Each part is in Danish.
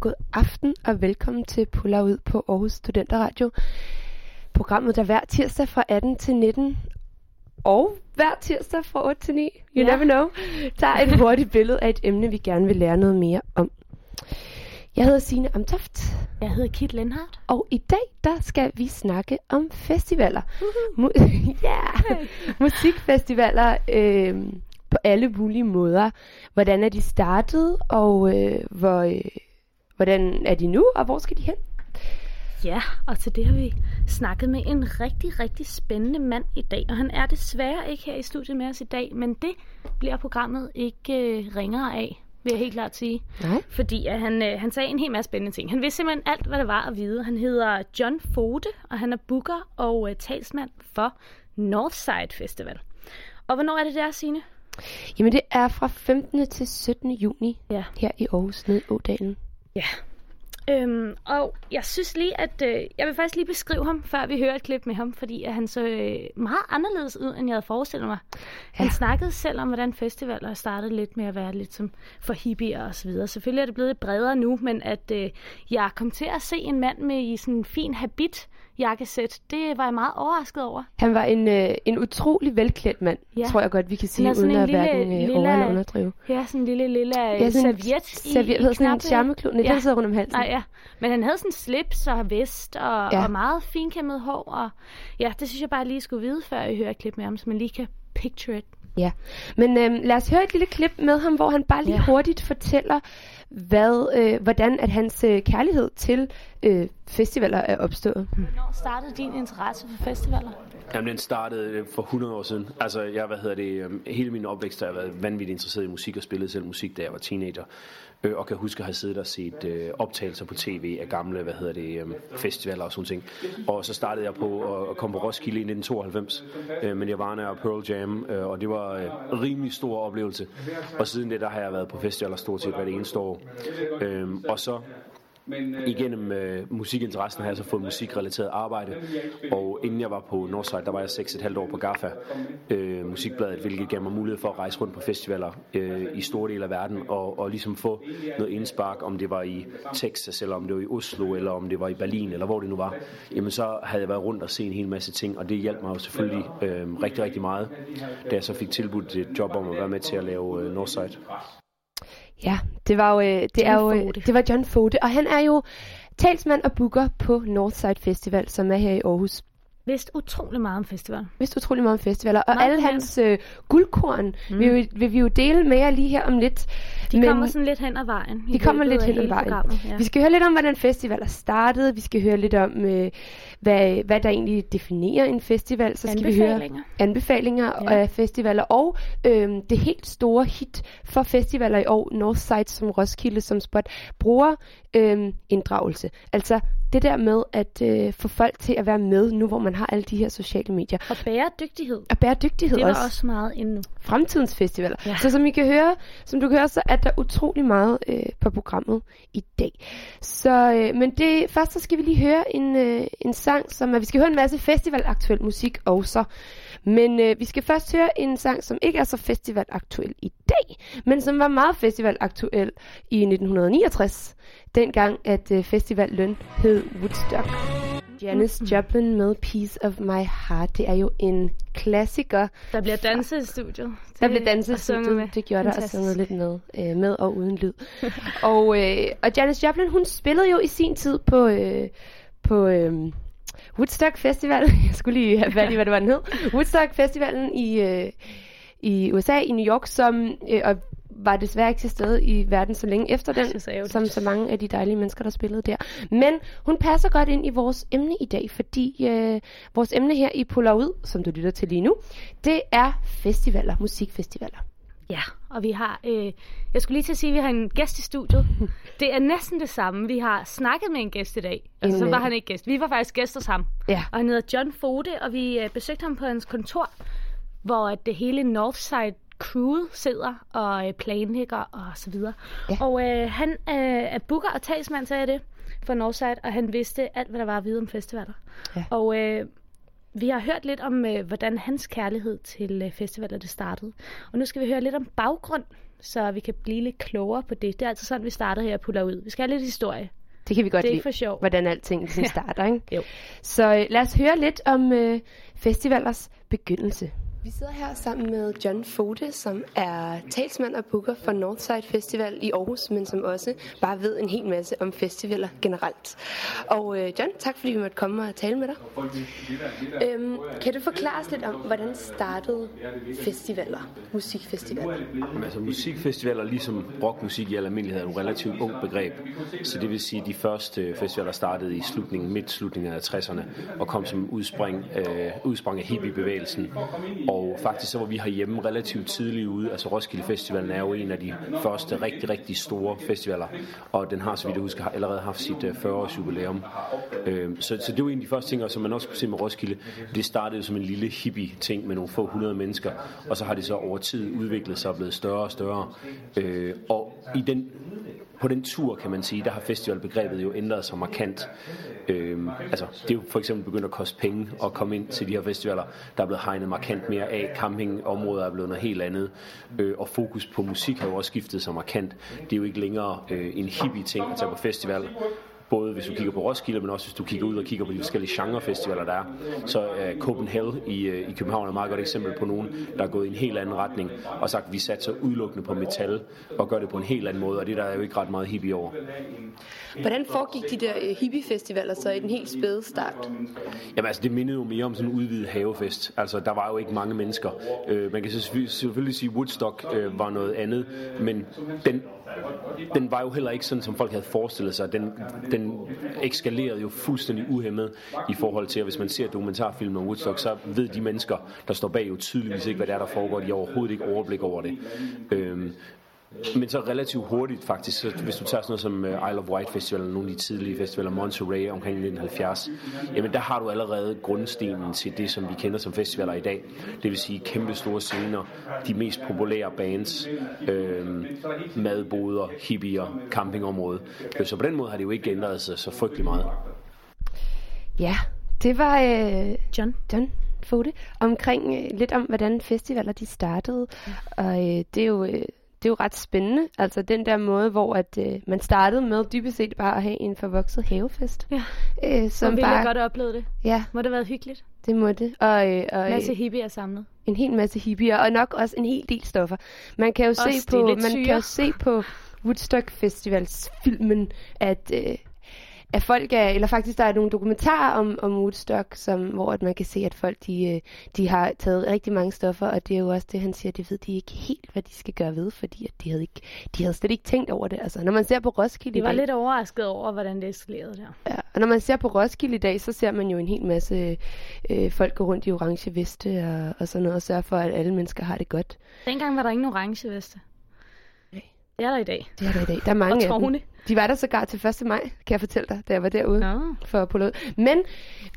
god aften og velkommen til Puller ud på Aarhus Studenterradio. Programmet der hver tirsdag fra 18 til 19 og hver tirsdag fra 8 til 9, you Ja. never know, tager et hurtigt billede af et emne, vi gerne vil lære noget mere om. Jeg hedder Signe Amtoft, Jeg hedder Kit Lenhardt. og i dag der skal vi snakke om festivaler. Mu- ja, musikfestivaler øh, på alle mulige måder. Hvordan er de startet, og øh, hvor, øh, hvordan er de nu, og hvor skal de hen? Ja, og til det har vi snakket med en rigtig, rigtig spændende mand i dag. Og han er desværre ikke her i studiet med os i dag, men det bliver programmet ikke øh, ringere af, vil jeg helt klart sige. Nej. Fordi at han, øh, han sagde en hel masse spændende ting. Han vidste simpelthen alt, hvad der var at vide. Han hedder John Fode, og han er booker og øh, talsmand for Northside Festival. Og hvornår er det der, Signe? Jamen det er fra 15. til 17. juni Ja. her i Aarhus, ned i Ådalen. Ja. Øhm, og jeg synes lige, at øh, jeg vil faktisk lige beskrive ham, før vi hører et klip med ham, fordi at han så øh, meget anderledes ud, end jeg havde forestillet mig. Han Ja. snakkede selv om, hvordan festivaler startede lidt med at være lidt som for hippier og så videre. Selvfølgelig er det blevet lidt bredere nu, men at øh, jeg kom til at se en mand med i sådan en fin habit jakkesæt, det var jeg meget overrasket over. Han var en, øh, en utrolig velklædt mand, Ja. tror jeg godt, vi kan sige, uden en at lille- hverken øh, over- eller underdrive. Ja, sådan en lille, lille Ja, sådan serviet i, serviet, i hedder sådan en charmeklud. Nej, Ja. den sidder rundt om halsen. Nej, ja. Men han havde sådan slips og vest og, Ja. og meget finkæmmet hår. Og ja, det synes jeg bare lige skulle vide, før jeg hører et klip med ham, så man lige kan picture it. Ja, men øhm, lad os høre et lille klip med ham, hvor han bare lige ja. Ja. hurtigt fortæller, hvad, øh, hvordan at hans øh, kærlighed til øh, festivaler er opstået. Hvornår startede din interesse for festivaler? Jamen, den startede øh, for 100 år siden. Altså, jeg, hvad hedder det, øhm, hele min opvækst har jeg været vanvittigt interesseret i musik og spillet selv musik, da jeg var teenager. Øh, og kan huske at have siddet og set øh, optagelser på tv af gamle, hvad hedder det, øh, festivaler og sådan ting. Og så startede jeg på at, at komme på Roskilde i 1992, øh, men jeg og Pearl Jam, øh, og det var øh, en rimelig stor oplevelse. Og siden det, der har jeg været på festivaler stort set hvert eneste år. Øh, og så men, øh, Igennem øh, musikinteressen har jeg så fået musikrelateret arbejde, og inden jeg var på Northside, der var jeg 6,5 år på GAFA, øh, musikbladet, hvilket gav mig mulighed for at rejse rundt på festivaler øh, i store dele af verden, og, og ligesom få noget indspark, om det var i Texas, eller om det var i Oslo, eller om det var i Berlin, eller hvor det nu var. Jamen så havde jeg været rundt og set en hel masse ting, og det hjalp mig jo selvfølgelig øh, rigtig, rigtig meget, da jeg så fik tilbudt et job om at være med til at lave øh, Northside. Ja, det var jo, øh, det John er jo, øh, Fode. det var John Fode, og han er jo talsmand og booker på Northside Festival, som er her i Aarhus. Vidste utrolig meget om festival. Vidste utrolig meget om festivaler, og Meget alle hans øh, guldkorn mm. vil, vi- vil vi jo dele med jer lige her om lidt. De Men, kommer sådan lidt hen ad vejen. De kommer lidt hen ad vejen. Ja. Vi skal høre lidt om, hvordan festivaler startede. Vi skal høre lidt om, øh, hvad, hvad der egentlig definerer en festival. Så skal vi høre Anbefalinger. Ja. af festivaler. Og øh, det helt store hit for festivaler i år, Northside som Roskilde som spot, bruger øh, inddragelse. Altså det der med at øh, få folk til at være med, nu hvor man har alle de her sociale medier. Og bæredygtighed. Og bæredygtighed Det var også. også meget inde nu. Fremtidens festivaler. Ja. Så som I kan høre, som du kan høre, så er der utrolig meget øh, på programmet i dag. Så, øh, men det, først så skal vi lige høre en, øh, en sang, som er, vi skal høre en masse festivalaktuel musik også. Men øh, vi skal først høre en sang, som ikke er så festivalaktuel i dag, men som var meget festivalaktuel i 1969, dengang at øh, festivalløn hed Woodstock. Janis Joplin med Piece of My Heart. Det er jo en klassiker. Der bliver danset i studiet. Der Det- blev danset i studiet. med. Det gjorde der og Fantastisk. sunget lidt med, øh, med og uden lyd. og, øh, og Janis Joplin, hun spillede jo i sin tid på, øh, på øh, Woodstock Festival. Jeg skulle lige have fat i, hvad det var, den hed. Woodstock Festivalen i, øh, i USA, i New York, som øh, og var desværre ikke til stede i verden så længe efter den, så som så mange af de dejlige mennesker, der spillede der. Men hun passer godt ind i vores emne i dag, fordi øh, vores emne her i Ud, som du lytter til lige nu, det er festivaler, musikfestivaler. Ja, og vi har, øh, jeg skulle lige til at sige, at vi har en gæst i studiet. Det er næsten det samme. Vi har snakket med en gæst i dag. Altså, så En, var øh, han ikke gæst. Vi var faktisk gæst hos ham. Ja. Og han hedder John Fode, og vi øh, besøgte ham på hans kontor, hvor at det hele Northside crewet sidder og øh, planlægger og så videre. Ja. Og øh, han øh, er booker og talsmand, sagde jeg det, for Northside, og han vidste alt, hvad der var at vide om festivaler. Ja. Og øh, vi har hørt lidt om, øh, hvordan hans kærlighed til øh, festivaler det startede. Og nu skal vi høre lidt om baggrund så vi kan blive lidt klogere på det. Det er altid sådan, vi starter her og puller ud. Vi skal have lidt historie. Det kan vi godt Det er lide, for sjov. hvordan alting ligesom starter, ikke? Jo. Så øh, lad os høre lidt om øh, festivalers begyndelse. Vi sidder her sammen med John Fode, som er talsmand og booker for Northside Festival i Aarhus, men som også bare ved en hel masse om festivaler generelt. Og øh, John, tak fordi vi måtte komme og tale med dig. Øhm, kan du forklare os lidt om, hvordan startede festivaler, musikfestivaler? Jamen, altså musikfestivaler, ligesom rockmusik i almindelighed, er et relativt ung begreb. Så det vil sige, at de første festivaler startede i slutningen, midt slutningen af 60'erne, og kom som udspring, øh, udsprang af hippiebevægelsen. Og faktisk så var vi herhjemme relativt tidligt ude. Altså Roskilde Festivalen er jo en af de første rigtig, rigtig store festivaler, og den har, så vidt jeg husker, allerede haft sit øh, 40-års jubilæum. Øhm, så, så det var en af de første ting, og som man også kunne se med Roskilde, det startede som en lille hippie-ting med nogle få hundrede mennesker, og så har det så over tid udviklet sig og blevet større og større. Øh, og i den på den tur, kan man sige, der har festivalbegrebet jo ændret sig markant. Øhm, altså, det er jo for eksempel begyndt at koste penge at komme ind til de her festivaler. Der er blevet hegnet markant mere af. Campingområder er blevet noget helt andet. Øh, og fokus på musik har jo også skiftet sig markant. Det er jo ikke længere øh, en hippie-ting at tage på festival både hvis du kigger på Roskilde, men også hvis du kigger ud og kigger på de forskellige genrefestivaler, der er. Så er uh, Copenhagen i, uh, i København er et meget godt eksempel på nogen, der er gået i en helt anden retning og sagt, at vi satser udelukkende på metal og gør det på en helt anden måde, og det der er jo ikke ret meget hippie over. Hvordan foregik de der øh, hippiefestivaler så i den helt spæde start? Jamen altså, det mindede jo mere om sådan en udvidet havefest. Altså, der var jo ikke mange mennesker. Øh, man kan selvfølgelig, selvfølgelig sige, at Woodstock øh, var noget andet, men den, den var jo heller ikke sådan, som folk havde forestillet sig. Den, den eskalerede jo fuldstændig uhemmet i forhold til, at hvis man ser dokumentarfilm om Woodstock, så ved de mennesker, der står bag jo tydeligvis ikke, hvad der er, der foregår. De har overhovedet ikke overblik over det. Øhm, men så relativt hurtigt faktisk, så hvis du tager sådan noget som øh, Isle of Wight Festival, eller nogle af de tidlige festivaler, Monterey omkring 1970, jamen der har du allerede grundstenen til det, som vi kender som festivaler i dag. Det vil sige kæmpe store scener, de mest populære bands, øh, madboder, hippier, campingområde. Øh, Så på den måde har det jo ikke ændret sig så frygtelig meget. Ja, det var øh, John? John Fode omkring øh, lidt om, hvordan festivaler de startede. Og øh, det er jo... Øh, det er jo ret spændende, altså den der måde, hvor at, øh, man startede med dybest set bare at have en forvokset havefest. Ja. Øh, Som ville bare, godt opleve det. Ja, Må det have været hyggeligt? det må det. Og, øh, og En øh, masse hippier samlet. en hel masse hippier, og nok også en hel del stoffer. Man kan jo Også se på, man syre. kan jo se på Woodstock Festivals filmen, at, øh, at folk er, eller faktisk der er nogle dokumentarer om, om Woodstock, som, hvor at man kan se, at folk de, øh, de har taget rigtig mange stoffer, og det er jo også det, han siger, det ved de ikke helt, hvad de skal gøre ved, fordi at de havde, ikke, de havde slet ikke tænkt over det. Altså, når man ser på Roskilde De i var dag, lidt overrasket over, hvordan det eskalerede der. Ja, og når man ser på Roskilde i dag, så ser man jo en hel masse øh, folk gå rundt i orange veste og, og sådan noget, og sørge for, at alle mennesker har det godt. Dengang var der ingen orange veste. Det er der i dag. Det er der i dag. Der er mange Og af dem. De var der sågar til 1. maj, kan jeg fortælle dig, da jeg var derude Nå. for Apollo. Men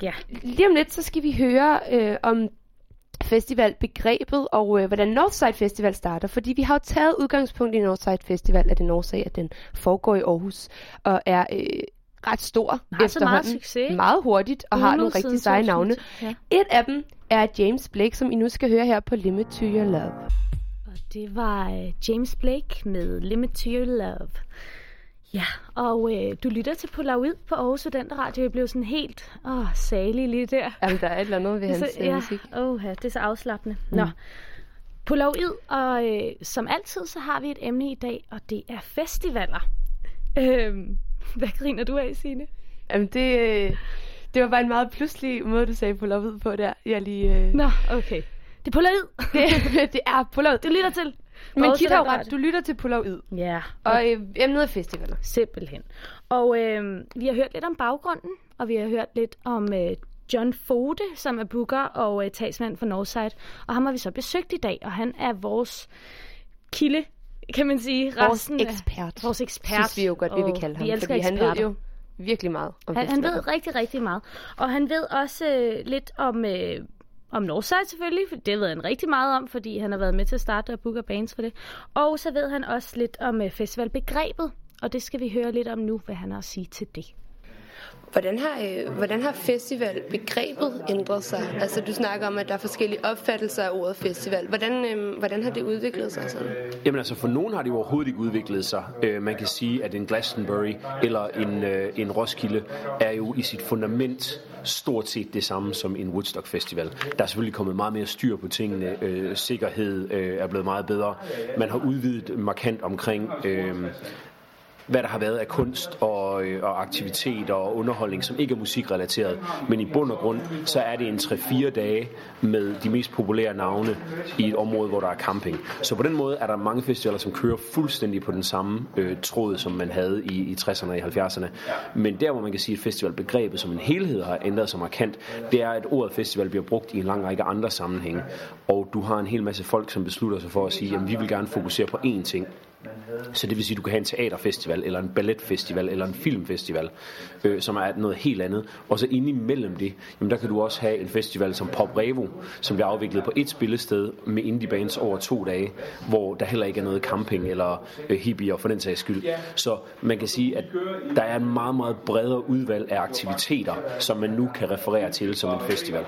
Ja. lige om lidt, så skal vi høre øh, om festivalbegrebet og øh, hvordan Northside Festival starter. Fordi vi har jo taget udgangspunkt i Northside Festival af den årsag, at den foregår i Aarhus og er øh, ret stor Har så meget efterhånden. succes. Meget hurtigt og har nogle rigtig seje navne. 2000. Ja. Et af dem er James Blake, som I nu skal høre her på Limit to Your Love. Og det var øh, James Blake med Limit to Your Love. Ja, og øh, du lytter til Polaroid på Aarhus Studenter Radio. Jeg blev sådan helt åh, salig lige der. Jamen, der er et eller andet ved hans så, ja. ja, musik. åh, ja, det er så afslappende. Mm. Nå, Polaroid, og øh, som altid, så har vi et emne i dag, og det er festivaler. Øhm, hvad griner du af, Signe? Jamen, det, øh, det var bare en meget pludselig måde, du sagde lovet på der. Jeg lige... Øh... Nå, okay. Det er Polaroid. det, det er polaroid. Du lytter til. Men Kit har ret. Du lytter til polaroid. Ja, Og øh, emnet er festivaler. Simpelthen. Og øh, vi har hørt lidt om baggrunden, og vi har hørt lidt om øh, John Fode, som er booker og øh, talsmand for Northside. Og ham har vi så besøgt i dag, og han er vores kilde, kan man sige. Vores resten af- ekspert. Vores ekspert. Synes vi jo godt, vi vil kalde ham. Vi fordi han ved eksperter. jo virkelig meget om Han, han ved rigtig, rigtig meget. Og han ved også øh, lidt om, øh, om Northside selvfølgelig, for det ved han rigtig meget om, fordi han har været med til at starte og booke bands for det. Og så ved han også lidt om øh, festivalbegrebet, og det skal vi høre lidt om nu, hvad han har at sige til det. Hvordan har, øh, hvordan har festivalbegrebet ændret sig? Altså du snakker om, at der er forskellige opfattelser af ordet festival. Hvordan, øh, hvordan har det udviklet sig sådan? Jamen altså for nogen har det overhovedet ikke udviklet sig. Øh, man kan sige, at en Glastonbury eller en, øh, en Roskilde er jo i sit fundament stort set det samme som en Woodstock Festival. Der er selvfølgelig kommet meget mere styr på tingene. Øh, sikkerhed øh, er blevet meget bedre. Man har udvidet markant omkring øh, hvad der har været af kunst og, øh, og aktiviteter og underholdning, som ikke er musikrelateret. Men i bund og grund, så er det en 3-4 dage med de mest populære navne i et område, hvor der er camping. Så på den måde er der mange festivaler, som kører fuldstændig på den samme øh, tråd, som man havde i, i 60'erne og i 70'erne. Men der, hvor man kan sige, at festivalbegrebet som en helhed har ændret sig markant, det er, at ordet festival bliver brugt i en lang række andre sammenhænge. Og du har en hel masse folk, som beslutter sig for at sige, at vi vil gerne fokusere på én ting. Så det vil sige, at du kan have en teaterfestival, eller en balletfestival, eller en filmfestival, øh, som er noget helt andet. Og så inde imellem det, jamen der kan du også have en festival som Pop Revo, som bliver afviklet på et spillested med indie bands over to dage, hvor der heller ikke er noget camping eller øh, hippier for den sags skyld. Så man kan sige, at der er en meget, meget bredere udvalg af aktiviteter, som man nu kan referere til som en festival.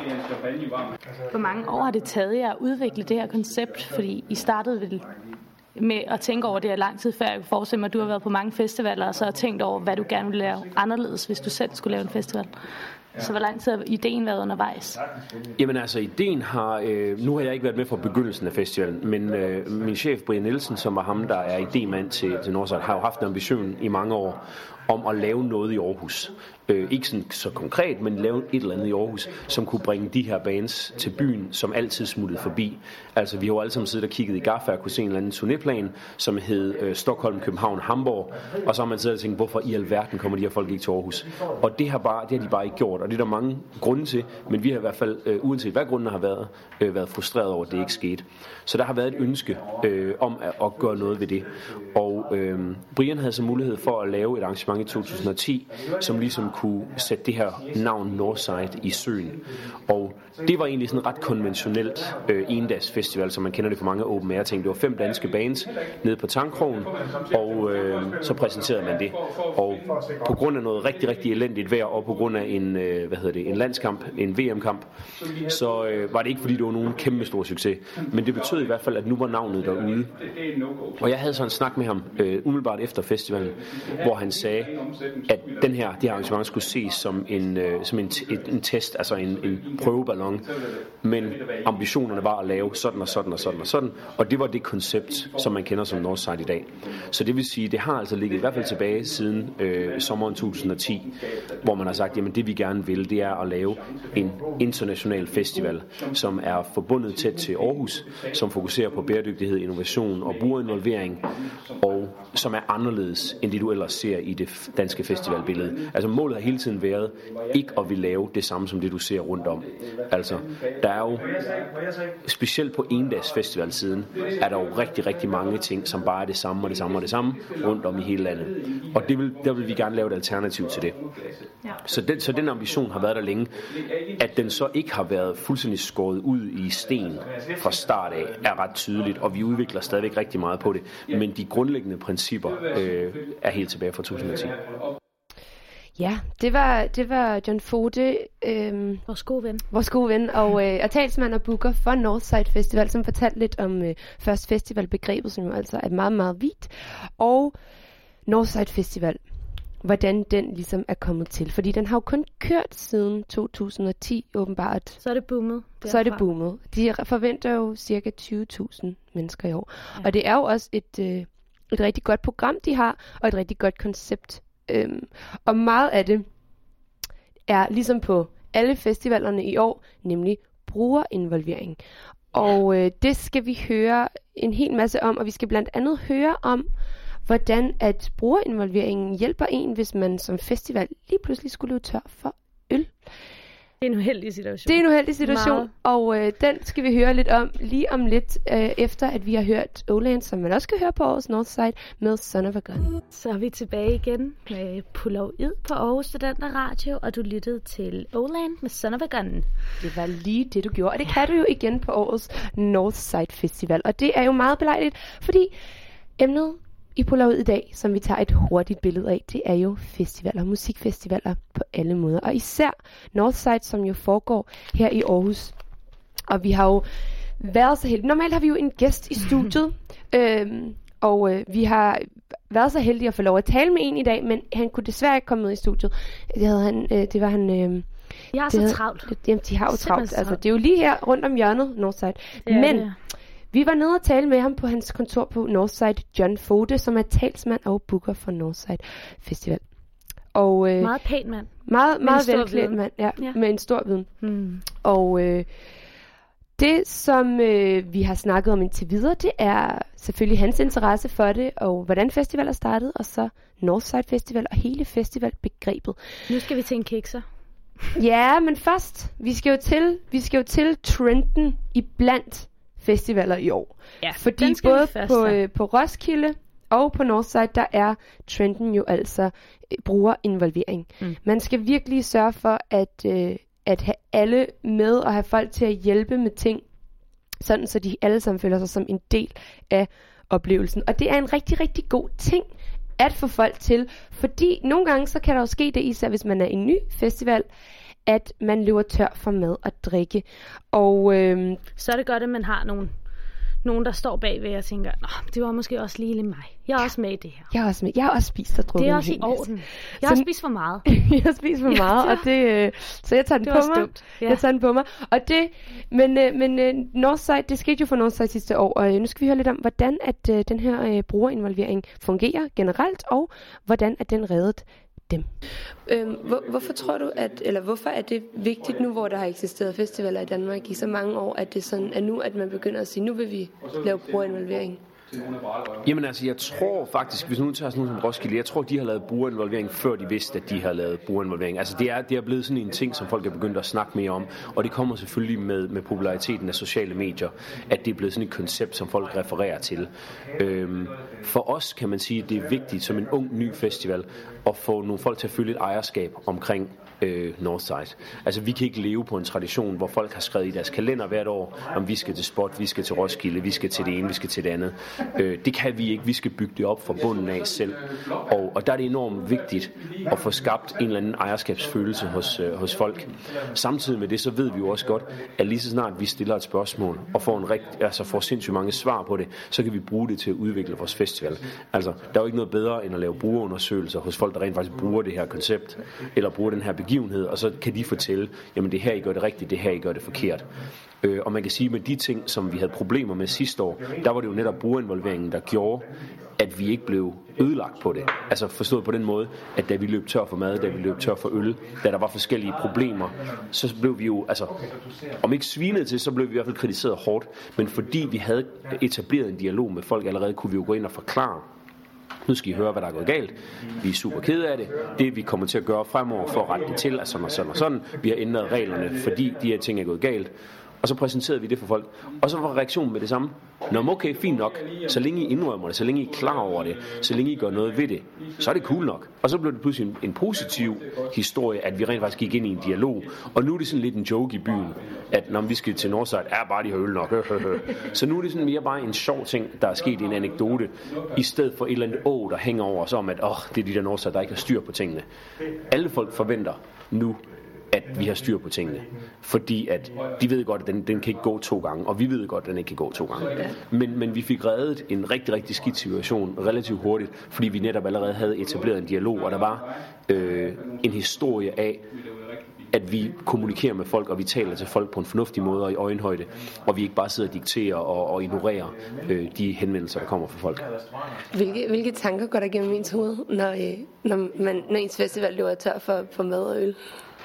Hvor mange år har det taget jer at udvikle det her koncept? Fordi I startede vel med at tænke over det her lang tid før. Jeg kan forestille mig, at du har været på mange festivaler, og så har tænkt over, hvad du gerne vil lave anderledes, hvis du selv skulle lave en festival. Så hvor lang tid har ideen været undervejs? Jamen altså, ideen har... Øh, nu har jeg ikke været med fra begyndelsen af festivalen, men øh, min chef, Brian Nielsen, som var ham, der er idémand til, til Nordsjælland, har jo haft en ambition i mange år om at lave noget i Aarhus. Øh, ikke sådan, så konkret, men lave et eller andet i Aarhus, som kunne bringe de her bands til byen, som altid smuttede forbi. Altså, vi har jo alle sammen siddet og kigget i Gaffa og kunne se en eller anden turnéplan, som hed øh, Stockholm, København, Hamburg. Og så har man siddet og tænkt, hvorfor i alverden kommer de her folk ikke til Aarhus? Og det har, bare, det har de bare ikke gjort, og det er der mange grunde til, men vi har i hvert fald, øh, uanset hvad grunden har været, øh, været frustreret over, at det ikke skete. Så der har været et ønske øh, om at, at gøre noget ved det. Og øh, Brian havde så mulighed for at lave et arrangement i 2010, som ligesom kunne sætte det her navn Northside i søen. Og det var egentlig sådan ret konventionelt øh, endags festival, som man kender det for mange open air ting. Det var fem danske bands nede på Tankkrogen, og øh, så præsenterede man det. Og på grund af noget rigtig, rigtig elendigt vejr, og på grund af en, øh, hvad hedder det, en landskamp, en VM-kamp, så øh, var det ikke fordi, det var nogen kæmpe stor succes. Men det betød i hvert fald, at nu var navnet derude. Og jeg havde så en snak med ham øh, umiddelbart efter festivalen, hvor han sagde, at den her, det her arrangement skulle ses som en, øh, som en, et, en test, altså en, en prøveballon. Men ambitionerne var at lave sådan og sådan og sådan og sådan, og det var det koncept, som man kender som Northside i dag. Så det vil sige, det har altså ligget i hvert fald tilbage siden øh, sommeren 2010, hvor man har sagt, jamen det vi gerne vil, det er at lave en international festival, som er forbundet tæt til Aarhus, som fokuserer på bæredygtighed, innovation og brugerinvolvering, og som er anderledes end det du ellers ser i det danske festivalbillede. Altså målet har hele tiden været ikke at vil lave det samme som det du ser rundt om. Altså, der er jo specielt på endags festivalsiden, er der jo rigtig, rigtig mange ting, som bare er det samme og det samme og det samme rundt om i hele landet. Og det vil, der vil vi gerne lave et alternativ til det. Så den, så den ambition har været der længe. At den så ikke har været fuldstændig skåret ud i sten fra start af, er ret tydeligt, og vi udvikler stadigvæk rigtig meget på det. Men de grundlæggende principper øh, er helt tilbage fra 2010. Ja, det var, det var John Fode, øhm, vores gode ven, vores gode ven og, øh, og talsmand og booker for Northside Festival, som fortalte lidt om øh, først festivalbegrebet, som jo altså er meget, meget vidt, og Northside Festival, hvordan den ligesom er kommet til. Fordi den har jo kun kørt siden 2010, åbenbart. Så er det boomet. Derfra. Så er det boomet. De forventer jo cirka 20.000 mennesker i år. Ja. Og det er jo også et, øh, et rigtig godt program, de har, og et rigtig godt koncept. Øhm, og meget af det er ligesom på alle festivalerne i år, nemlig brugerinvolvering. Og øh, det skal vi høre en hel masse om, og vi skal blandt andet høre om, hvordan at brugerinvolveringen hjælper en, hvis man som festival lige pludselig skulle løbe tør for øl. Det er en uheldig situation. Det er en uheldig situation, Meget. og øh, den skal vi høre lidt om lige om lidt, øh, efter at vi har hørt Oland, som man også kan høre på Aarhus Northside, med Son of a Gun. Så er vi tilbage igen med Pulau Id på Aarhus Studenter Radio, og du lyttede til Oland med Son of a Gun. Det var lige det, du gjorde, og det kan du jo igen på Aarhus Northside Festival, og det er jo meget belejligt, fordi emnet i Polaroid i dag, som vi tager et hurtigt billede af, det er jo festivaler, musikfestivaler på alle måder. Og især Northside, som jo foregår her i Aarhus. Og vi har jo været så heldige. Normalt har vi jo en gæst i studiet, øhm, og øh, vi har været så heldige at få lov at tale med en i dag, men han kunne desværre ikke komme med i studiet. Det, havde han, øh, det var han... Øh, jeg har det så travlt. Det, jamen, de har jo travlt. Altså, det er jo lige her rundt om hjørnet, Northside. Er men det. Vi var nede og tale med ham på hans kontor på Northside, John Fode, som er talsmand og booker for Northside Festival. Og øh, Meget pæn mand. meget, meget velklædt mand, ja, Ja. med en stor viden. Hmm. Og øh, det, som øh, vi har snakket om indtil videre, det er selvfølgelig hans interesse for det, og hvordan festivaler startede, og så Northside Festival og hele festivalbegrebet. Nu skal vi til en kikser. Ja, men først, vi skal jo til, vi skal jo til trenden i blandt festivaler i år. Ja, Fordi både først på, øh, på Roskilde og på Northside, der er trenden jo altså øh, brugerinvolvering. Mm. Man skal virkelig sørge for at, øh, at have alle med og have folk til at hjælpe med ting, sådan så de alle sammen føler sig som en del af oplevelsen. Og det er en rigtig, rigtig god ting at få folk til, fordi nogle gange så kan der jo ske det, især hvis man er en ny festival, at man løber tør for mad og drikke. Og øh, Så er det godt, at man har nogen, nogen der står bagved og tænker, Nå, det var måske også lige lidt mig. Jeg er også med i det her. jeg har også, med, jeg har også spist og drukket Det er også i orden. Jeg har Så- spist for meget. jeg har spist for Ja, meget, det og det, øh, så jeg tager den Det på mig. dumt. Ja. Jeg tager den på mig. Og det, men, øh, men øh, Northside, det skete jo for Northside sidste år, og øh, nu skal vi høre lidt om, hvordan at øh, den her øh, brugerinvolvering fungerer generelt, og hvordan at den reddet dem. Øhm, hvor, hvorfor tror du, at, eller hvorfor er det vigtigt nu, hvor der har eksisteret festivaler i Danmark i så mange år, at det sådan er nu, at man begynder at sige, nu vil vi lave brugerinvolvering? Jamen altså, jeg tror faktisk, hvis nu tager sådan noget som Roskilde, jeg tror, de har lavet brugerinvolvering, før de vidste, at de har lavet brugerinvolvering. Altså, det er, det er blevet sådan en ting, som folk er begyndt at snakke mere om, og det kommer selvfølgelig med, med populariteten af sociale medier, at det er blevet sådan et koncept, som folk refererer til. Øhm, for os kan man sige, at det er vigtigt som en ung, ny festival, at få nogle folk til at føle et ejerskab omkring øh, Northside. Altså, vi kan ikke leve på en tradition, hvor folk har skrevet i deres kalender hvert år, om vi skal til Spot, vi skal til Roskilde, vi skal til det ene, vi skal til det andet. Øh, det kan vi ikke. Vi skal bygge det op fra bunden af selv. Og, og der er det enormt vigtigt at få skabt en eller anden ejerskabsfølelse hos, øh, hos folk. Samtidig med det, så ved vi jo også godt, at lige så snart vi stiller et spørgsmål og får, en rigt, altså får sindssygt mange svar på det, så kan vi bruge det til at udvikle vores festival. Altså, der er jo ikke noget bedre end at lave brugerundersøgelser hos folk, der rent faktisk bruger det her koncept, eller bruger den her begivenhed, og så kan de fortælle, jamen det er her, I gør det rigtigt, det er her, I gør det forkert. Øh, og man kan sige, at med de ting, som vi havde problemer med sidste år, der var det jo netop brugerinvolveringen, der gjorde, at vi ikke blev ødelagt på det. Altså forstået på den måde, at da vi løb tør for mad, da vi løb tør for øl, da der var forskellige problemer, så blev vi jo, altså, om ikke svinet til, så blev vi i hvert fald kritiseret hårdt, men fordi vi havde etableret en dialog med folk allerede, kunne vi jo gå ind og forklare, nu skal I høre, hvad der er gået galt. Vi er super kede af det. Det vi kommer til at gøre fremover for at rette det til er sådan og sådan og sådan. Vi har ændret reglerne, fordi de her ting er gået galt. Og så præsenterede vi det for folk. Og så var reaktionen med det samme. Nå, okay, fint nok. Så længe I indrømmer det, så længe I er klar over det, så længe I gør noget ved det, så er det cool nok. Og så blev det pludselig en, en positiv historie, at vi rent faktisk gik ind i en dialog. Og nu er det sådan lidt en joke i byen, at når vi skal til Northside, er bare de har øl nok. så nu er det sådan mere bare en sjov ting, der er sket i en anekdote, i stedet for et eller andet å, der hænger over os om, at åh, det er de der Northside, der ikke har styr på tingene. Alle folk forventer nu, at vi har styr på tingene. Fordi at de ved godt, at den, den kan ikke gå to gange, og vi ved godt, at den ikke kan gå to gange. Men, men vi fik reddet en rigtig, rigtig skidt situation relativt hurtigt, fordi vi netop allerede havde etableret en dialog, og der var øh, en historie af, at vi kommunikerer med folk, og vi taler til folk på en fornuftig måde og i øjenhøjde, og vi ikke bare sidder og dikterer og, og ignorerer øh, de henvendelser, der kommer fra folk. Hvilke, hvilke tanker går der gennem ens hoved, når, øh, når, man, når ens festival løber tør for, for mad og øl?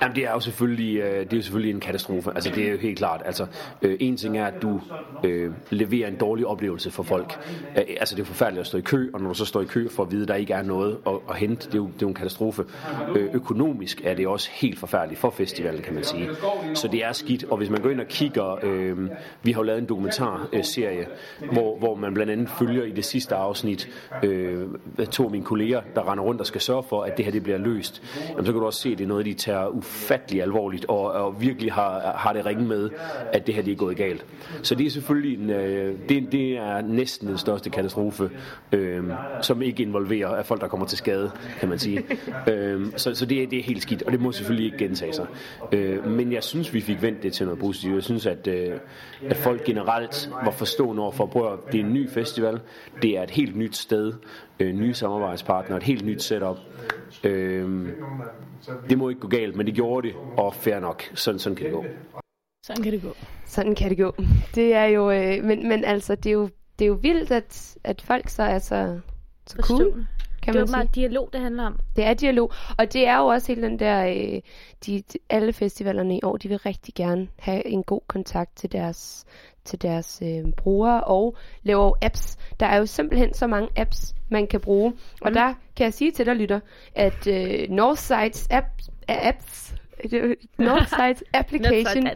Jamen, det er jo selvfølgelig, øh, det er jo selvfølgelig en katastrofe. Altså, det er jo helt klart. Altså, øh, en ting er, at du øh, leverer en dårlig oplevelse for folk. Øh, altså, det er forfærdeligt at stå i kø, og når du så står i kø for at vide, at der ikke er noget at, at hente, det er, jo, det er jo en katastrofe. Øh, økonomisk er det også helt forfærdeligt for festivalen, kan man sige. Så det er skidt, og hvis man går ind og kigger, øh, vi har jo lavet en dokumentarserie, hvor, hvor man blandt andet følger i det sidste afsnit øh, to af mine kolleger, der render rundt og skal sørge for, at det her det bliver løst. Jamen, så kan du også se, at det er noget, de tager ufattelig alvorligt, og, og virkelig har, har det ringe med, at det her det er gået galt. Så det er selvfølgelig en, øh, det, det er næsten den største katastrofe, øh, som ikke involverer af folk, der kommer til skade, kan man sige. øh, så så det, er, det er helt skidt, og det må selvfølgelig ikke gentage sig. Øh, men jeg synes, vi fik vendt det til noget positivt. Jeg synes, at, øh, at folk generelt var forstående over for, at det er en ny festival, det er et helt nyt sted, øh, nye samarbejdspartnere, et helt nyt setup. Øh, det må ikke gå galt, men det gjorde det, og fair nok. Sådan, sådan kan det gå. Sådan kan det gå. Sådan kan det gå. Det er jo, øh, men, men altså, det er jo, det er jo vildt, at, at folk så er så, så cool, kan det er bare dialog, det handler om. Det er dialog, og det er jo også hele den der, øh, de, de, alle festivalerne i år, de vil rigtig gerne have en god kontakt til deres, til deres øh, brugere, og laver apps. Der er jo simpelthen så mange apps, man kan bruge, og Mm. der kan jeg sige til dig, lytter, at øh, Northsides app, apps, Northsides application,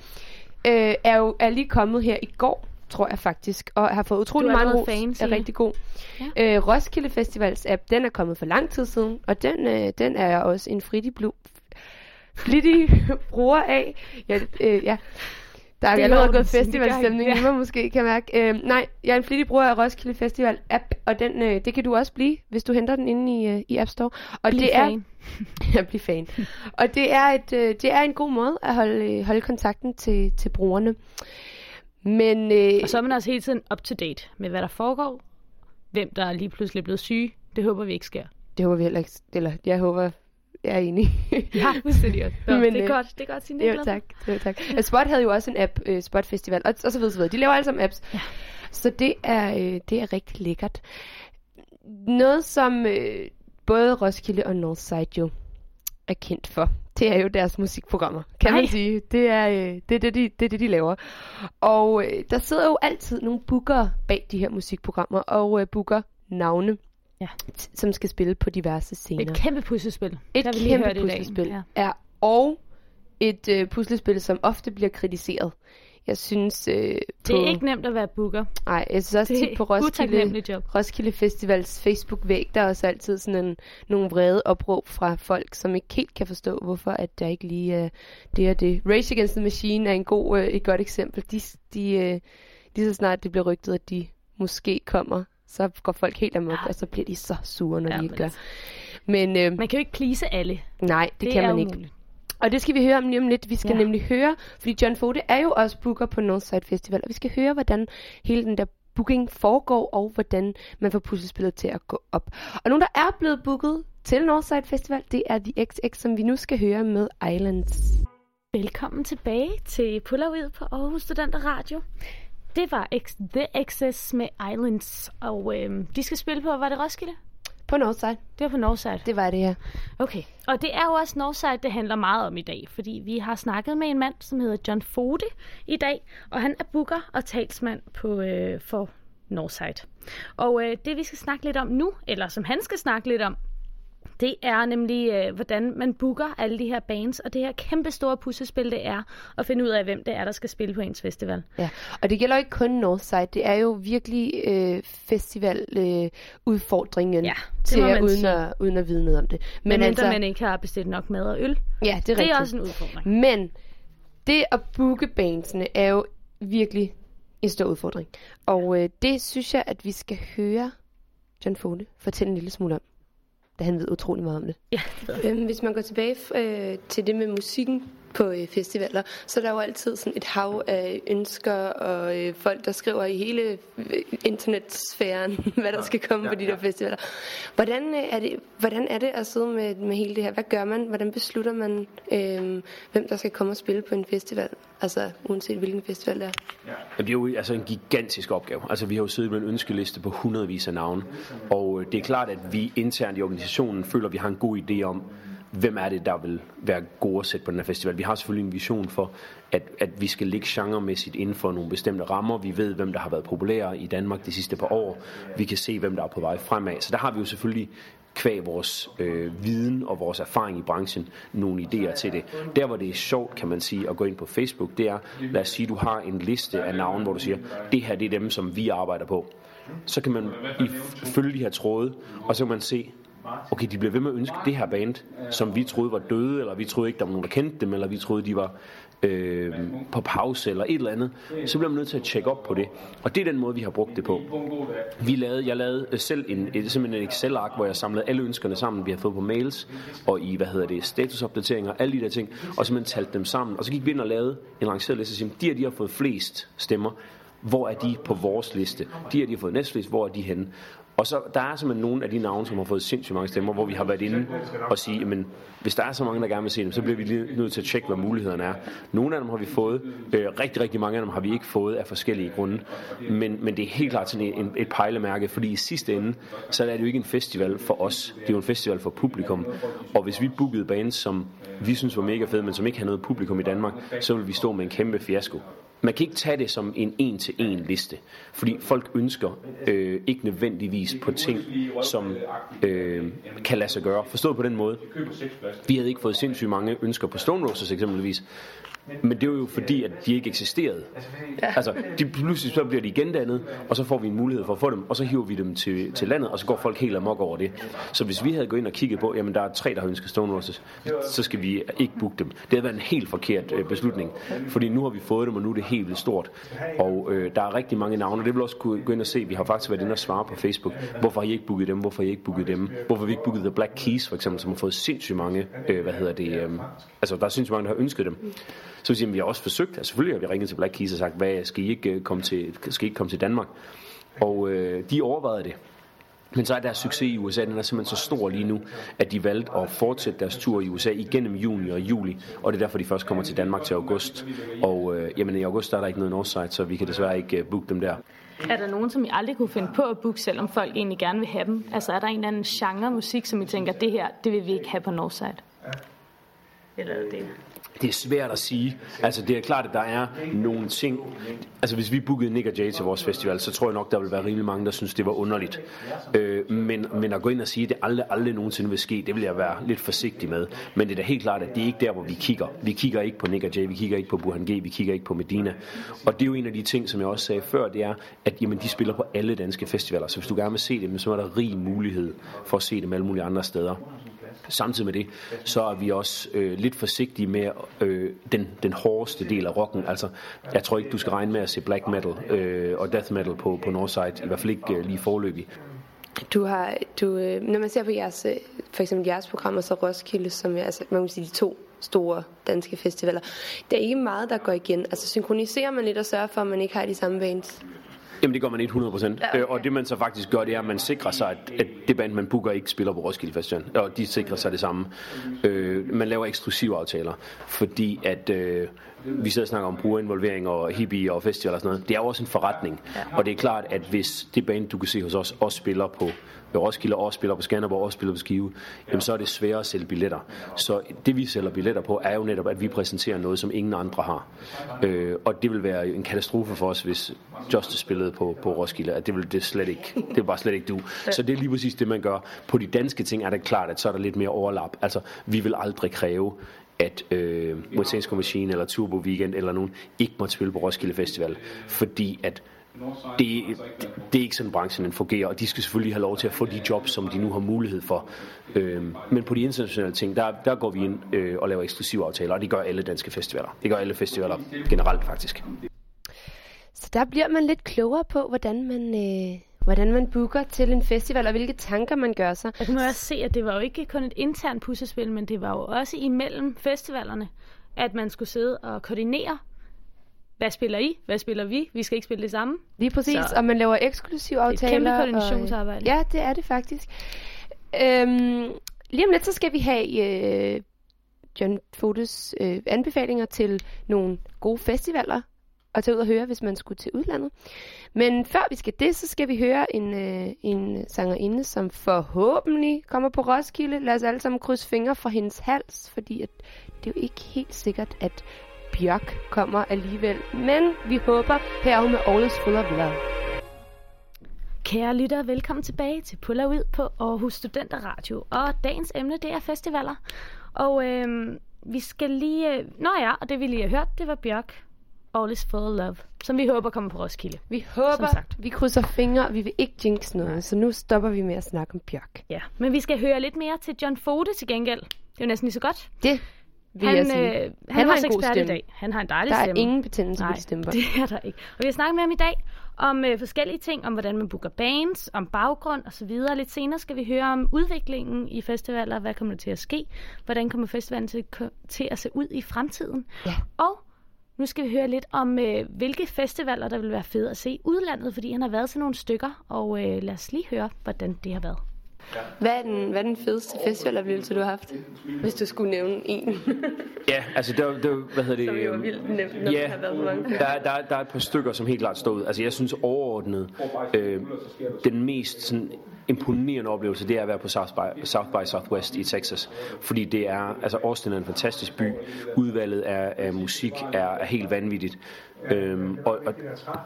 øh, er jo er lige kommet her i går, tror jeg faktisk, og har fået utrolig meget ros. fan, er rigtig god. Ja. Øh, Roskilde Festivals app, den er kommet for lang tid siden, og den, øh, den er også en flittig, blu, flittig bruger af. Ja, øh, ja. Der er Det er allerede gået festivalstemning i mig måske, kan jeg mærke. Øh, nej, jeg er en flittig bruger af Roskilde Festival app, og den, øh, det kan du også blive, hvis du henter den inde i, øh, i App Store. Og Bliv det er, fan. jeg bliver fan. Og det er, et, øh, det er en god måde at holde, øh, holde kontakten til, til brugerne. Men øh, Og så er man også hele tiden up to date med, hvad der foregår. Hvem der er lige pludselig er blevet syge. Det håber vi ikke sker. det håber vi heller ikke, eller jeg håber, jeg er enig. Ja, fuldstændig. Men, Men, det er øh, godt, det er godt, Signe. Jo, tak. Jo, tak. Spot havde jo også en app, uh, Spot Festival, og, og så videre, så videre. De laver alle sammen apps. Ja. Så det er, øh, det er rigtig lækkert. Noget, som øh, både Roskilde og Northside jo er kendt for, det er jo deres musikprogrammer, kan Nej. man sige. Det er, øh, det, er det, de, det er det, de laver. Og øh, der sidder jo altid nogle bookere bag de her musikprogrammer, og øh, booker navne, Ja. som skal spille på diverse scener. Et kæmpe puslespil. Et vi lige kæmpe dag. puslespil. Ja. Ja. Og et øh, puslespil, som ofte bliver kritiseret. Jeg synes... Øh, Det på, er ikke nemt at være booker. Nej, jeg synes også Det tit på Roskilde. Roskilde Festivals Facebook-væg, der er også altid sådan en, nogle vrede opråb fra folk, som ikke helt kan forstå, hvorfor at der ikke lige er det og det. Rage Against the Machine er en god, øh, et godt eksempel. De, de, øh, lige så snart det bliver rygtet, at de måske kommer, så går folk helt amok, Ja. og så bliver de så sure, når Ja, de ikke gør. Men øh, Man kan jo ikke please alle. nej, det, Det, kan man ikke. umuligt. Og det skal vi høre om lige om lidt. Vi skal ja. Nemlig høre, fordi John Fode er jo også booker på Northside Festival, og vi skal høre, hvordan hele den der booking foregår, og hvordan man får puslespillet til at gå op. Og nogen, der er blevet booket til Northside Festival, det er The XX, som vi nu skal høre med Islands. Velkommen tilbage til Pullerud på Aarhus Studenter Radio. Det var X, The Access med Islands, og øhm, de skal spille på, var det Roskilde? På Northside. Det var på Northside. Det var det her. Okay, og det er jo også Northside, det handler meget om i dag, fordi vi har snakket med en mand, som hedder John Fode i dag, og han er booker og talsmand på, øh, for Northside. Og øh, det vi skal snakke lidt om nu, eller som han skal snakke lidt om, det er nemlig, øh, hvordan man booker alle de her bands, og det her kæmpe store puslespil, det er at finde ud af, hvem det er, der skal spille på ens festival. Ja, og det gælder jo ikke kun Northside. Det er jo virkelig øh, festivaludfordringen øh, Ja, til man uden, sige. at, uden at vide noget om det. Men, Men altså, man ikke har bestilt nok mad og øl, ja, det er, det er også en udfordring. Men det at booke bandsene er jo virkelig en stor udfordring. Og øh, det synes jeg, at vi skal høre John Fode fortælle en lille smule om. Da han ved utrolig meget om det. Ja, Øhm, hvis man går tilbage øh, til det med musikken på øh, festivaler, så er der jo altid sådan et hav af ønsker og øh, folk, der skriver i hele øh, internetsfæren, hvad der skal komme på de der festivaler. Hvordan, øh, er det, hvordan er det at sidde med, med hele det her? Hvad gør man? Hvordan beslutter man, øh, hvem der skal komme og spille på en festival? Altså uanset hvilken festival det er. Det er jo altså en gigantisk opgave. Altså, vi har jo siddet med en ønskeliste på hundredvis af navne, og øh, det er klart, at vi internt i organisationen føler, at vi har en god idé om, hvem er det, der vil være gode at sætte på den her festival. Vi har selvfølgelig en vision for, at, at vi skal ligge genremæssigt inden for nogle bestemte rammer. Vi ved, hvem der har været populære i Danmark de sidste par år. Vi kan se, hvem der er på vej fremad. Så der har vi jo selvfølgelig kvæg vores øh, viden og vores erfaring i branchen nogle idéer til det. Der, hvor det er sjovt, kan man sige, at gå ind på Facebook, det er, lad os sige, du har en liste af navne, hvor du siger, det her det er dem, som vi arbejder på. Så kan man i, følge de her tråde, og så kan man se, okay, de bliver ved med at ønske det her band, som vi troede var døde, eller vi troede ikke, der var nogen, der kendte dem, eller vi troede, de var øh, på pause eller et eller andet, så bliver man nødt til at tjekke op på det. Og det er den måde, vi har brugt det på. Vi lavede, jeg lavede øh, selv en, simpelthen en Excel-ark, hvor jeg samlede alle ønskerne sammen, vi har fået på mails, og i, hvad hedder det, statusopdateringer, alle de der ting, og simpelthen talte dem sammen. Og så gik vi ind og lavede en rangeret liste, og sagde, de her, de har fået flest stemmer, hvor er de på vores liste? De her, de har fået næstflest, hvor er de henne? Og så der er simpelthen nogle af de navne, som har fået sindssygt mange stemmer, hvor vi har været inde og sige, men hvis der er så mange, der gerne vil se dem, så bliver vi lige nødt til at tjekke, hvad mulighederne er. Nogle af dem har vi fået, øh, rigtig, rigtig mange af dem har vi ikke fået af forskellige grunde. Men, men det er helt klart sådan en, et pejlemærke, fordi i sidste ende, så er det jo ikke en festival for os. Det er jo en festival for publikum. Og hvis vi bookede bands, som vi synes var mega fede, men som ikke har noget publikum i Danmark, så vil vi stå med en kæmpe fiasko. Man kan ikke tage det som en en-til-en liste, fordi folk ønsker øh, ikke nødvendigvis på ting, som øh, kan lade sig gøre. Forstået på den måde. Vi havde ikke fået sindssygt mange ønsker på Stone Roses eksempelvis, men det er jo fordi, at de ikke eksisterede. Altså, de, pludselig så bliver de gendannet, og så får vi en mulighed for at få dem, og så hiver vi dem til, til landet, og så går folk helt amok over det. Så hvis vi havde gået ind og kigget på, jamen der er tre, der har ønsket Stone Roses, så skal vi ikke booke dem. Det havde været en helt forkert øh, beslutning, fordi nu har vi fået dem, og nu er det helt vildt stort. Og øh, der er rigtig mange navne, det vil også kunne gå ind og se. Vi har faktisk været inde og svare på Facebook. Hvorfor har I ikke booket dem? Hvorfor har I ikke booket dem? Hvorfor har vi ikke booket The Black Keys, for eksempel, som har fået sindssygt mange, øh, hvad hedder det, øh, altså der er sindssygt mange, der har ønsket dem. Så vi siger, vi har også forsøgt, altså selvfølgelig har vi ringet til Black Keys og sagt, hvad, skal I ikke øh, komme til, skal I ikke komme til Danmark? Og øh, de overvejede det. Men så er deres succes i USA, den er simpelthen så stor lige nu, at de valgte at fortsætte deres tur i USA igennem juni og juli, og det er derfor, de først kommer til Danmark til august. Og øh, jamen, i august der er der ikke noget Northside, så vi kan desværre ikke uh, booke dem der. Er der nogen, som I aldrig kunne finde på at booke, selvom folk egentlig gerne vil have dem? Altså er der en eller anden genre musik, som I tænker, det her, det vil vi ikke have på Northside? Eller er det det er svært at sige. Altså, det er klart, at der er nogle ting... Altså, hvis vi bookede Nick og Jay til vores festival, så tror jeg nok, der vil være rimelig mange, der synes, det var underligt. Øh, men, men at gå ind og sige, at det aldrig, aldrig nogensinde vil ske, det vil jeg være lidt forsigtig med. Men det er da helt klart, at det er ikke der, hvor vi kigger. Vi kigger ikke på Nick og Jay, vi kigger ikke på Burhan G, vi kigger ikke på Medina. Og det er jo en af de ting, som jeg også sagde før, det er, at jamen, de spiller på alle danske festivaler. Så hvis du gerne vil se dem, så er der rig mulighed for at se dem alle mulige andre steder. Samtidig med det, så er vi også øh, lidt forsigtige med øh, den, den hårdeste del af rocken. Altså, jeg tror ikke, du skal regne med at se black metal øh, og death metal på, på Northside, i hvert fald ikke øh, lige forløbig. Du har, du, øh, når man ser på jeres, øh, for eksempel jeres program, og så Roskilde, som er altså, man kan sige, de to store danske festivaler, der er ikke meget, der går igen. Altså synkroniserer man lidt og sørger for, at man ikke har de samme bands? Jamen det gør man ikke 100%. Ja, okay. øh, og det man så faktisk gør, det er, at man sikrer sig, at, at det band, man booker, ikke spiller på Roskilde Festival. Og de sikrer sig det samme. Øh, man laver eksklusive aftaler, fordi at... Øh, vi sidder og snakker om brugerinvolvering og hippie og festival og sådan noget. Det er jo også en forretning. Ja. Og det er klart, at hvis det band, du kan se hos os, også spiller på Roskilde, og spiller på Skanderborg, og spiller på Skive, jamen så er det sværere at sælge billetter. Så det vi sælger billetter på, er jo netop, at vi præsenterer noget, som ingen andre har. Øh, og det vil være en katastrofe for os, hvis Justice spillede på, på Roskilde. At det vil det slet ikke. Det vil bare slet ikke du. Så det er lige præcis det, man gør. På de danske ting er det klart, at så er der lidt mere overlap. Altså, vi vil aldrig kræve, at øh, Mutansko Machine eller Turbo Weekend eller nogen ikke måtte spille på Roskilde Festival, fordi at det, det, er ikke sådan, branchen fungerer, og de skal selvfølgelig have lov til at få de jobs, som de nu har mulighed for. Øhm, men på de internationale ting, der, der går vi ind øh, og laver eksklusive aftaler, og det gør alle danske festivaler. Det gør alle festivaler generelt faktisk. Så der bliver man lidt klogere på, hvordan man... Øh hvordan man booker til en festival, og hvilke tanker man gør sig. Jeg kan også se, at det var jo ikke kun et internt puslespil, men det var jo også imellem festivalerne, at man skulle sidde og koordinere hvad spiller I? Hvad spiller vi? Vi skal ikke spille det samme. Lige præcis, så og man laver eksklusive aftaler. Det er et kæmpe koordinationsarbejde. Og, ja, det er det faktisk. Øhm, lige om lidt, så skal vi have øh, John Fodes øh, anbefalinger til nogle gode festivaler at tage ud og høre, hvis man skulle til udlandet. Men før vi skal det, så skal vi høre en, øh, en sangerinde, som forhåbentlig kommer på Roskilde. Lad os alle sammen krydse fingre for hendes hals, fordi at det er jo ikke helt sikkert, at Bjørk kommer alligevel. Men vi håber her med All is Full of Love. Kære lytter, velkommen tilbage til Puller Ud på Aarhus Studenter Radio. Og dagens emne, det er festivaler. Og øh, vi skal lige... Nå ja, og det vi lige har hørt, det var Bjørk All is Full of Love, som vi håber kommer på Roskilde. Vi håber, sagt. vi krydser fingre, vi vil ikke jinx noget, så nu stopper vi med at snakke om Bjørk. Ja, men vi skal høre lidt mere til John Fode til gengæld. Det er jo næsten lige så godt. Det vil Han, jeg sige. øh, han, Han har en god ekspert i stemme. dag. Han har en dejlig Der er stemme. ingen betændelse på stemmer. det er der ikke. Og vi har snakket med ham i dag om øh, forskellige ting, om hvordan man booker bands, om baggrund og så videre. Lidt senere skal vi høre om udviklingen i festivaler, hvad kommer der til at ske, hvordan kommer festivalen til, til at se ud i fremtiden. Ja. Og nu skal vi høre lidt om, øh, hvilke festivaler, der vil være fede at se i udlandet, fordi han har været til nogle stykker, og øh, lad os lige høre, hvordan det har været. Hvad er den, hvad er den fedeste festivaloplevelse, du har haft? Hvis du skulle nævne en. Ja, altså der, der hvad hedder det? Som jo er øhm, vildt nemt, når man har været på mange. der, der, der er et par stykker, som helt klart står ud. Altså jeg synes overordnet, øh, den mest sådan, imponerende oplevelse, det er at være på South by, South by Southwest i Texas. Fordi det er, altså Austin er en fantastisk by. Udvalget af, af musik er, er helt vanvittigt. Øhm, og, og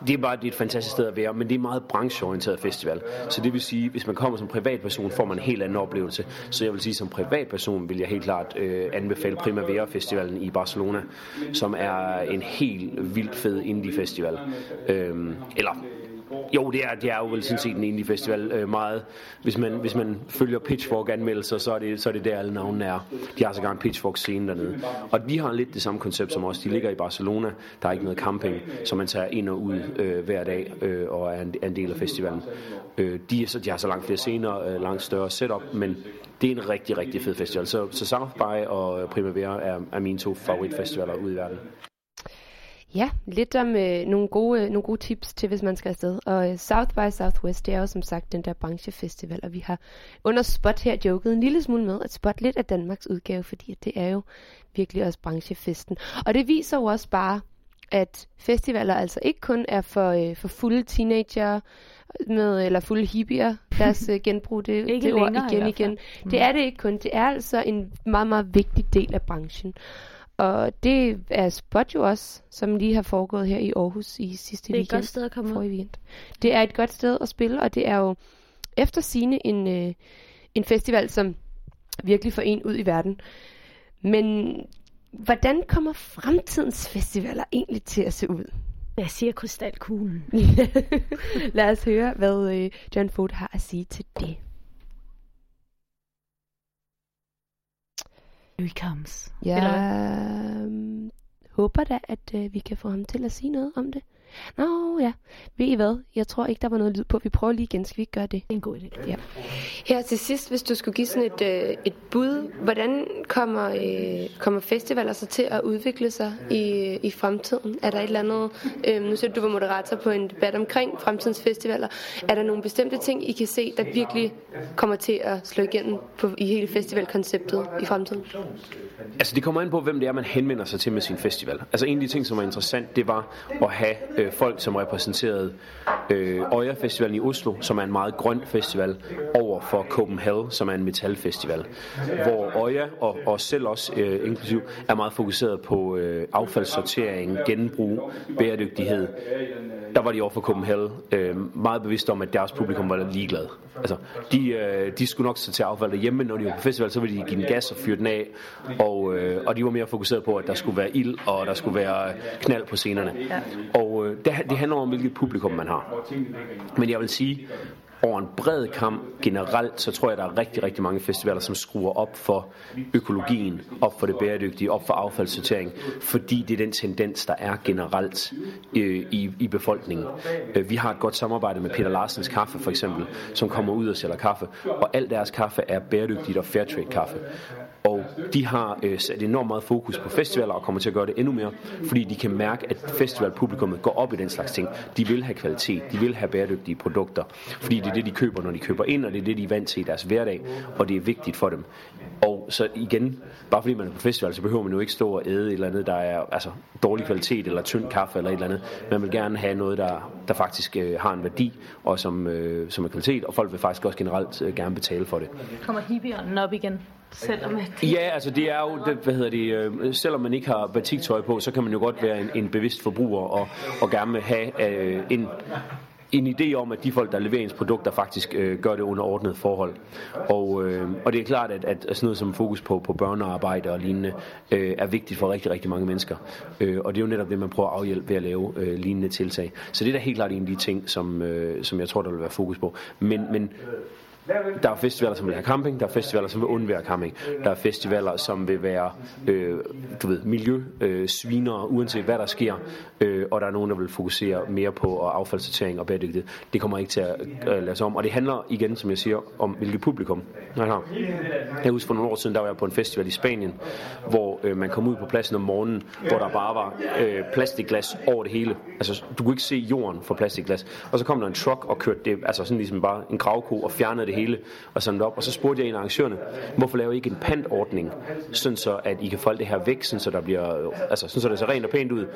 det er bare det er et fantastisk sted at være, men det er meget brancheorienteret festival. Så det vil sige, hvis man kommer som privatperson, får man en helt anden oplevelse. Så jeg vil sige, som privatperson vil jeg helt klart øh, anbefale Primavera Festivalen i Barcelona, som er en helt vildt fed indie festival. Øhm, eller jo, det er, det er jo vel sådan set en indie festival øh, meget. Hvis man, hvis man følger Pitchfork anmeldelser, så er det, så er det der alle navnene er. De har sågar en Pitchfork scene dernede. Og de har lidt det samme koncept som os. De ligger i Barcelona. Der er ikke noget camping, så man tager ind og ud øh, hver dag øh, og er en, er en del af festivalen. Øh, de, er så, de har så langt flere scener, øh, langt større setup, men det er en rigtig, rigtig fed festival. Så, så South by og Primavera er, er mine to favoritfestivaler ude i verden. Ja, lidt om øh, nogle, gode, øh, nogle gode tips til, hvis man skal afsted. Og øh, South by Southwest, det er jo som sagt den der branchefestival, og vi har under Spot her joket en lille smule med, at Spot lidt er Danmarks udgave, fordi det er jo virkelig også branchefesten. Og det viser jo også bare, at festivaler altså ikke kun er for, øh, for fulde teenager, med, eller fulde hippier, deres øh, genbrug det, Ikke det ord igen igen. Det er det ikke kun, det er altså en meget, meget vigtig del af branchen. Og det er Spot jo også, som lige har foregået her i Aarhus i sidste Det er et weekend. godt sted at komme ud. weekend. Det er et godt sted at spille, og det er jo efter sine en, øh, en festival, som virkelig får en ud i verden. Men hvordan kommer fremtidens festivaler egentlig til at se ud? Hvad siger krystalkuglen? Lad os høre, hvad øh, John Ford har at sige til det. Here he comes. Jeg Eller øhm, håber da, at øh, vi kan få ham til at sige noget om det. Nå ja, ved I hvad? Jeg tror ikke, der var noget lyd på. Vi prøver lige igen. Skal vi ikke gøre det? Det er en god idé. Ja. Her til sidst, hvis du skulle give sådan et, øh, et bud, hvordan kommer, øh, kommer festivaler så til at udvikle sig i, i fremtiden? Er der et eller andet, øh, nu siger du, du var moderator på en debat omkring fremtidens festivaler. Er der nogle bestemte ting, I kan se, der virkelig kommer til at slå igennem på, i hele festivalkonceptet i fremtiden? Altså det kommer an på, hvem det er, man henvender sig til med sin festival. Altså en af de ting, som var interessant, det var at have øh, folk, som repræsenterede øh, Øya Festivalen i Oslo, som er en meget grøn festival, over for Copenhagen, som er en metalfestival. Hvor Øya og, og selv også øh, inklusiv er meget fokuseret på øh, affaldssortering, genbrug, bæredygtighed. Der var de over for Copenhagen øh, meget bevidste om, at deres publikum var ligeglad. Altså, de, øh, de skulle nok sortere affald derhjemme, men når de var på festival, så ville de give den gas og fyre den af, og, øh, og de var mere fokuseret på, at der skulle være ild, og der skulle være knald på scenerne. Ja. Og øh, det, det handler om, hvilket publikum man har. Men jeg vil sige, over en bred kamp generelt, så tror jeg, der er rigtig, rigtig mange festivaler, som skruer op for økologien, op for det bæredygtige, op for affaldssortering, fordi det er den tendens, der er generelt øh, i, i befolkningen. Øh, vi har et godt samarbejde med Peter Larsens Kaffe, for eksempel, som kommer ud og sælger kaffe, og al deres kaffe er bæredygtigt og fairtrade kaffe. Og de har øh, sat enormt meget fokus på festivaler og kommer til at gøre det endnu mere, fordi de kan mærke, at festivalpublikummet går op i den slags ting. De vil have kvalitet, de vil have bæredygtige produkter, fordi det er det, de køber, når de køber ind, og det er det, de er vant til i deres hverdag, og det er vigtigt for dem. Og så igen, bare fordi man er på festival, så behøver man jo ikke stå og æde et eller andet, der er altså, dårlig kvalitet, eller tynd kaffe, eller et eller andet. Man vil gerne have noget, der, der faktisk øh, har en værdi, og som, øh, som er kvalitet, og folk vil faktisk også generelt øh, gerne betale for det. Kommer hippierne op igen? Selvom at Ja, altså det er jo, det, hvad hedder det, øh, selvom man ikke har batiktøj på, så kan man jo godt være en, en bevidst forbruger og, og gerne have øh, en en idé om, at de folk, der leverer ens produkter, faktisk øh, gør det under ordnet forhold. Og, øh, og det er klart, at, at sådan noget som fokus på, på børnearbejde og lignende øh, er vigtigt for rigtig, rigtig mange mennesker. Øh, og det er jo netop det, man prøver at afhjælpe ved at lave øh, lignende tiltag. Så det er da helt klart en af de ting, som, øh, som jeg tror, der vil være fokus på. Men, men der er festivaler, som vil have camping, der er festivaler, som vil undvære camping. Der er festivaler, som vil være øh, du ved, miljø, øh, sviner, uanset hvad der sker. Øh, og der er nogen, der vil fokusere mere på affaldssortering og bæredygtighed. Det kommer ikke til at øh, lade sig om. Og det handler igen, som jeg siger, om hvilket publikum man har. Jeg husker for nogle år siden, der var jeg på en festival i Spanien, hvor øh, man kom ud på pladsen om morgenen, hvor der bare var øh, plastikglas over det hele. Altså, du kunne ikke se jorden for plastikglas. Og så kom der en truck og kørte det, altså sådan ligesom bare en gravko og fjernede det hele og samle op. Og så spurgte jeg en af arrangørerne, hvorfor laver I ikke en pantordning, sådan så at I kan folde det her væk, sådan så, der bliver, altså, sådan så det ser rent og pænt ud.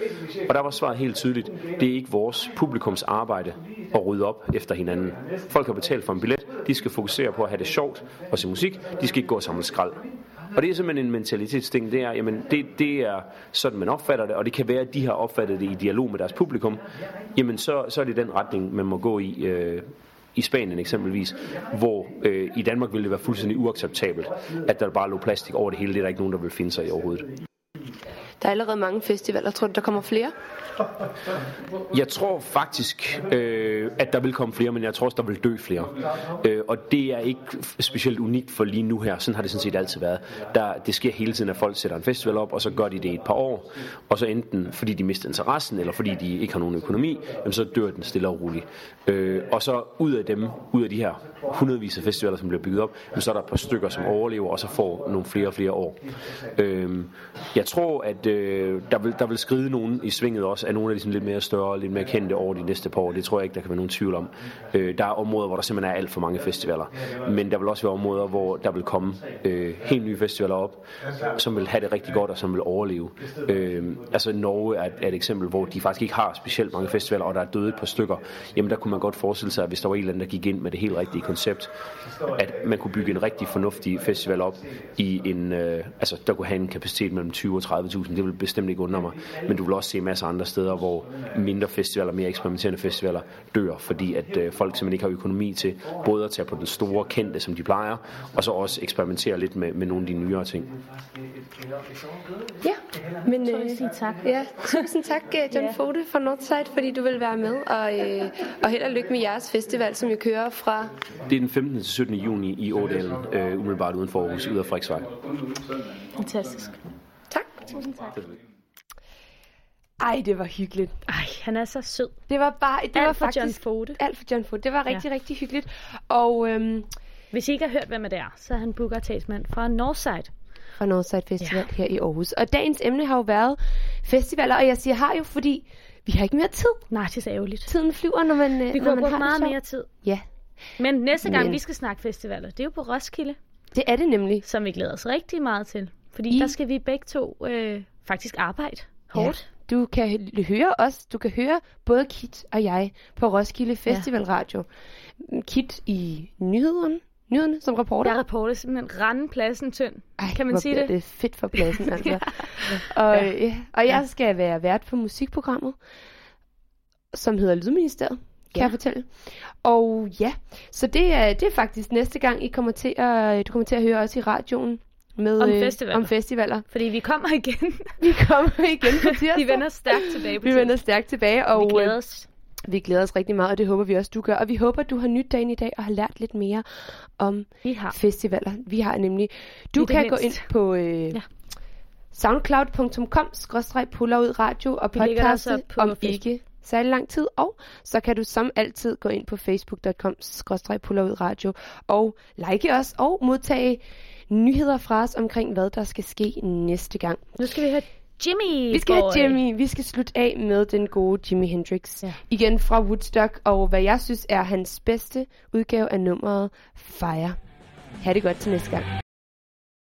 Og der var svaret helt tydeligt, det er ikke vores publikums arbejde at rydde op efter hinanden. Folk har betalt for en billet, de skal fokusere på at have det sjovt og se musik, de skal ikke gå og samle skrald. Og det er simpelthen en mentalitetsting, det er, jamen det, det er sådan, man opfatter det, og det kan være, at de har opfattet det i dialog med deres publikum, jamen så, så er det den retning, man må gå i øh, i Spanien eksempelvis, hvor øh, i Danmark ville det være fuldstændig uacceptabelt, at der bare lå plastik over det hele. Det er der ikke nogen, der vil finde sig i overhovedet. Der er allerede mange festivaler. Tror du, der kommer flere? Jeg tror faktisk, øh, at der vil komme flere, men jeg tror også, der vil dø flere. Øh, og det er ikke specielt unikt for lige nu her. Sådan har det sådan set altid været. Der, det sker hele tiden, at folk sætter en festival op, og så gør de det i et par år. Og så enten fordi de mister interessen, eller fordi de ikke har nogen økonomi, jamen så dør den stille og roligt. Øh, og så ud af dem, ud af de her hundredvis af festivaler, som bliver bygget op, så er der et par stykker, som overlever, og så får nogle flere og flere år. Øh, jeg tror, at øh, der, vil, der vil skride nogen i svinget også, af nogle af de sådan lidt mere større, lidt mere kendte over de næste par år. Det tror jeg ikke, der kan være nogen tvivl om. Øh, der er områder, hvor der simpelthen er alt for mange festivaler. Men der vil også være områder, hvor der vil komme øh, helt nye festivaler op, som vil have det rigtig godt og som vil overleve. Øh, altså Norge er et, er et eksempel, hvor de faktisk ikke har specielt mange festivaler, og der er døde et par stykker. Jamen der kunne man godt forestille sig, at hvis der var en eller anden, der gik ind med det helt rigtige koncept, at man kunne bygge en rigtig fornuftig festival op i en, øh, altså der kunne have en kapacitet mellem 20 og 30.000. Det vil bestemt ikke undre mig. Men du vil også se masser af andre steder, hvor mindre festivaler, mere eksperimenterende festivaler dør, fordi at øh, folk simpelthen ikke har økonomi til både at tage på den store kendte, som de plejer, og så også eksperimentere lidt med, med nogle af de nyere ting. Ja, men sige tak. Ja, tusind tak, øh, John Ja. Fode fra Northside, fordi du vil være med, og, øh, og held og lykke med jeres festival, som jo kører fra... Det er den 15. til 17. juni i Ådalen, øh, umiddelbart uden for Aarhus, ud af Frederiksvej. Fantastisk. Tusind tak. Ej, det var hyggeligt. Ej, han er så sød. Det var bare... Det Alt var for John faktisk Fode. alt for John Fode. Det var rigtig, ja. rigtig hyggeligt. Og øhm, Hvis I ikke har hørt, hvem det er, så er han booker talsmand fra Northside. fra Northside Festival ja. her i Aarhus. Og dagens emne har jo været festivaler, og jeg siger har jo, fordi vi har ikke mere tid. Nej, det er så ærgerligt. Tiden flyver, når man, øh, Vi når kunne man har meget mere tid. Ja, Men næste gang, Men- vi skal snakke festivaler, det er jo på Roskilde, det er det nemlig. som vi glæder os rigtig meget til. Fordi I- der skal vi begge to øh, faktisk arbejde hårdt. Ja. Du kan høre os, du kan høre både Kit og jeg på Roskilde Festival Radio. Kit i nyhederne, nyhederne som reporter. Jeg reporter simpelthen rende pladsen tynd. Ej, kan man sige det? det fedt for pladsen, altså. og, ja. Ja, og jeg skal være vært på musikprogrammet, som hedder Lydministeriet, kan Ja. jeg fortælle. Og ja, så det er, det er faktisk næste gang, I kommer til at, du kommer til at høre os i radioen. Med, Om øh, festivaler. Om festivaler. Fordi vi kommer igen. Vi kommer igen på tirsdag. vi vender stærkt tilbage på vi vender stærkt tilbage, og Vi øh, glæder os. vi glæder os rigtig meget, og det håber vi også, du gør. Og vi håber, du har nyt dagen i dag og har lært lidt mere om Vi har. festivaler. Vi har nemlig... Du I kan gå ind på øh, Ja. soundcloud.com puller ud radio og op på om Facebook. ikke særlig lang tid. Og så kan du som altid gå ind på facebook.com puller ud radio og like os og modtage nyheder fra os omkring, hvad der skal ske næste gang. Nu skal vi høre Jimmy Vi skal have. Jimmy. Vi skal slutte af med den gode Jimi Hendrix. Ja. Igen fra Woodstock, og hvad jeg synes er hans bedste udgave af nummeret Fire. Ha' det godt til næste gang.